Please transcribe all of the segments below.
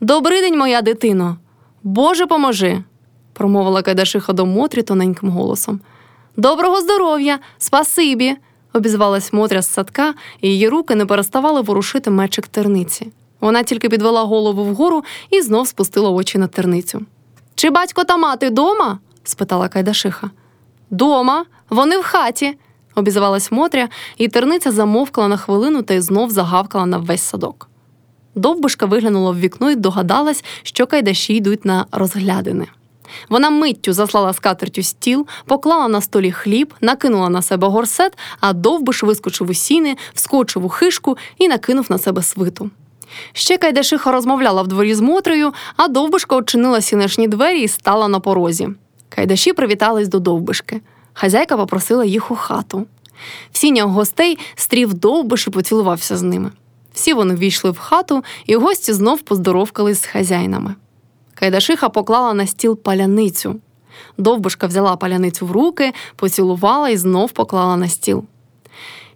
Добрий день, моя дитино. Боже, поможи, промовила Кайдашиха до Мотрі тоненьким голосом. Доброго здоров'я, спасибі, обізвалась Мотря з садка, і її руки не переставали ворушити мечик терниці. Вона тільки підвела голову вгору і знов спустила очі на терницю. Чи батько та мати дома? спитала Кайдашиха. Дома, вони в хаті, обізвалась Мотря, і терниця замовкла на хвилину та й знов загавкала на весь садок. Довбишка виглянула в вікно і догадалась, що кайдаші йдуть на розглядини. Вона миттю заслала скатертю стіл, поклала на столі хліб, накинула на себе горсет, а довбиш вискочив у сіни, вскочив у хишку і накинув на себе свиту. Ще Кайдашиха розмовляла в дворі з Мотрею, а довбишка очинила сінешні двері і стала на порозі. Кайдаші привітались до довбишки. Хазяйка попросила їх у хату. В сінях гостей стрів довбиш і поцілувався з ними. Всі вони ввійшли в хату, і гості знов поздоровкались з хазяїнами. Кайдашиха поклала на стіл паляницю. Довбишка взяла паляницю в руки, поцілувала і знов поклала на стіл.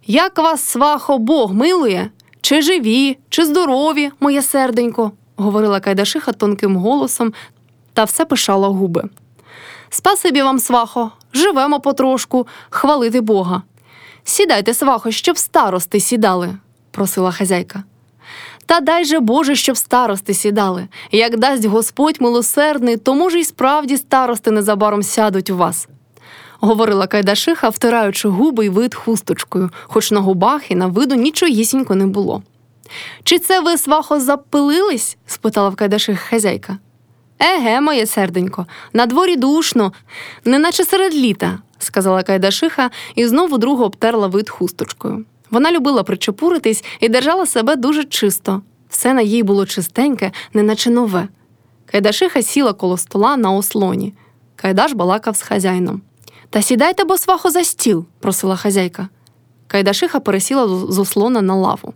Як вас, свахо, Бог милує? Чи живі, чи здорові, моє серденько, говорила Кайдашиха тонким голосом та все пишала губи. Спасибі вам, свахо, живемо потрошку, хвалити Бога. Сідайте, свахо, щоб старости сідали, просила хазяйка. Та дай же Боже, щоб старости сідали. Як дасть Господь милосердний, то, може, й справді старости незабаром сядуть у вас. Говорила Кайдашиха, втираючи губи й вид хусточкою, хоч на губах і на виду нічогісінько не було. Чи це ви, свахо, запилились? спитала в Кайдашиха хазяйка. Еге, моє серденько, на дворі душно, неначе серед літа, сказала Кайдашиха і знову другу обтерла вид хусточкою. Вона любила причепуритись і держала себе дуже чисто. Все на їй було чистеньке, неначе нове. Кайдашиха сіла коло стола на ослоні. Кайдаш балакав з хазяїном. Та сідайте, бо свахо за стіл, просила хазяйка. Кайдашиха пересіла з ослона на лаву.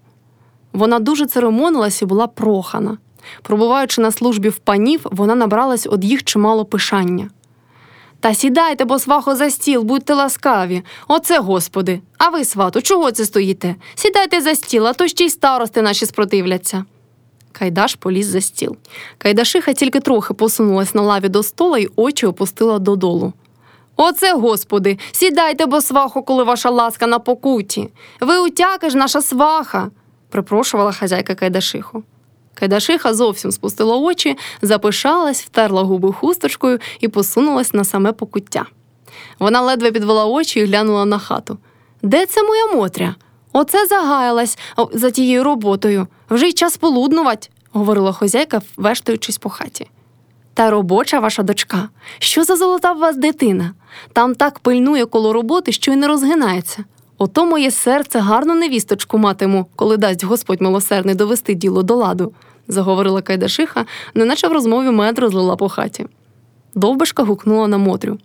Вона дуже церемонилась і була прохана. Пробуваючи на службі в панів, вона набралась од їх чимало пишання. Та сідайте, бо свахо за стіл, будьте ласкаві. Оце, господи. А ви, свату, чого це стоїте? Сідайте за стіл, а то ще й старости наші спротивляться. Кайдаш поліз за стіл. Кайдашиха тільки трохи посунулась на лаві до стола і очі опустила додолу. Оце, господи, сідайте, бо свахо, коли ваша ласка на покуті. Ви утяки ж наша сваха, припрошувала хазяйка Кайдашиху. Кайдашиха зовсім спустила очі, запишалась, втерла губи хусточкою і посунулась на саме покуття. Вона ледве підвела очі і глянула на хату. Де це моя Мотря? Оце загаялась за тією роботою. Вже й час полуднувать, говорила хозяйка, вештаючись по хаті. Та робоча ваша дочка. Що за золота в вас дитина? Там так пильнує коло роботи, що й не розгинається. Ото моє серце гарну невісточку матиму, коли дасть Господь милосердний довести діло до ладу, заговорила Кайдашиха, неначе в розмові мед розлила по хаті. Довбишка гукнула на Мотрю.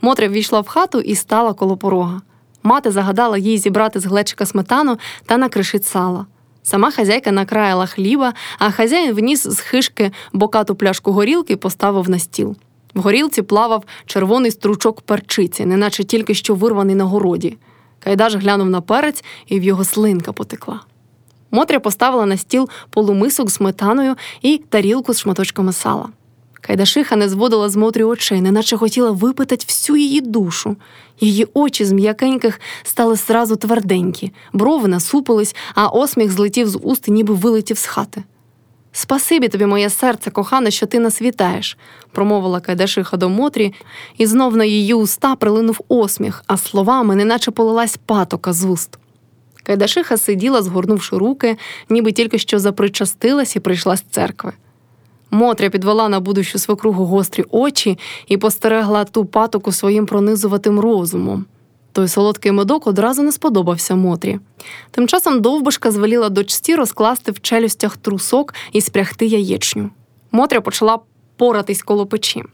Мотря ввійшла в хату і стала коло порога. Мати загадала їй зібрати з глечика сметану та накришить сала. Сама хазяйка накраяла хліба, а хазяїн вніс з хишки бокату пляшку горілки і поставив на стіл. В горілці плавав червоний стручок перчиці, неначе тільки що вирваний на городі. Кайдаш глянув на перець, і в його слинка потекла. Мотря поставила на стіл полумисок з сметаною і тарілку з шматочками сала. Кайдашиха не зводила з Мотрі очей, неначе хотіла випитати всю її душу. Її очі з м'якеньких стали зразу тверденькі, брови насупились, а осміх злетів з уст, ніби вилетів з хати. Спасибі тобі, моє серце, кохане, що ти нас вітаєш, промовила Кайдашиха до Мотрі, і знов на її уста прилинув осміх, а словами, неначе полилась патока з уст. Кайдашиха сиділа, згорнувши руки, ніби тільки що запричастилась і прийшла з церкви. Мотря підвела на будущу свекругу гострі очі і постерегла ту патоку своїм пронизуватим розумом. Той солодкий медок одразу не сподобався Мотрі. Тим часом довбишка звеліла дочці розкласти в челюстях трусок і спрягти яєчню. Мотря почала поратись коло печі.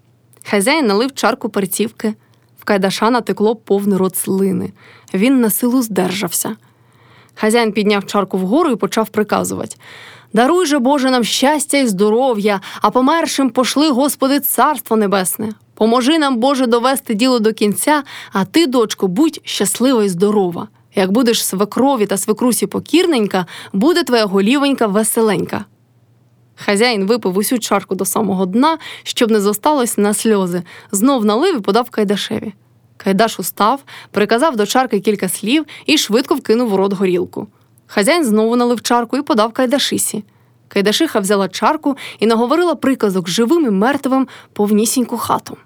Хазяїн налив чарку перцівки. В Кайдаша натекло повний рот слини. Він на силу здержався. Хазяїн підняв чарку вгору і почав приказувати Даруй же, Боже, нам щастя і здоров'я, а помершим пошли, Господи, царство небесне. Поможи нам, Боже, довести діло до кінця, а ти, дочко, будь щаслива і здорова. Як будеш свекрові та свекрусі покірненька, буде твоя голівенька веселенька. Хазяїн випив усю чарку до самого дна, щоб не зосталось на сльози, знов налив і подав Кайдашеві. Кайдаш устав, приказав до чарки кілька слів і швидко вкинув у рот горілку. Хазяїн знову налив чарку і подав Кайдашисі. Кайдашиха взяла чарку і наговорила приказок живим і мертвим повнісіньку хату.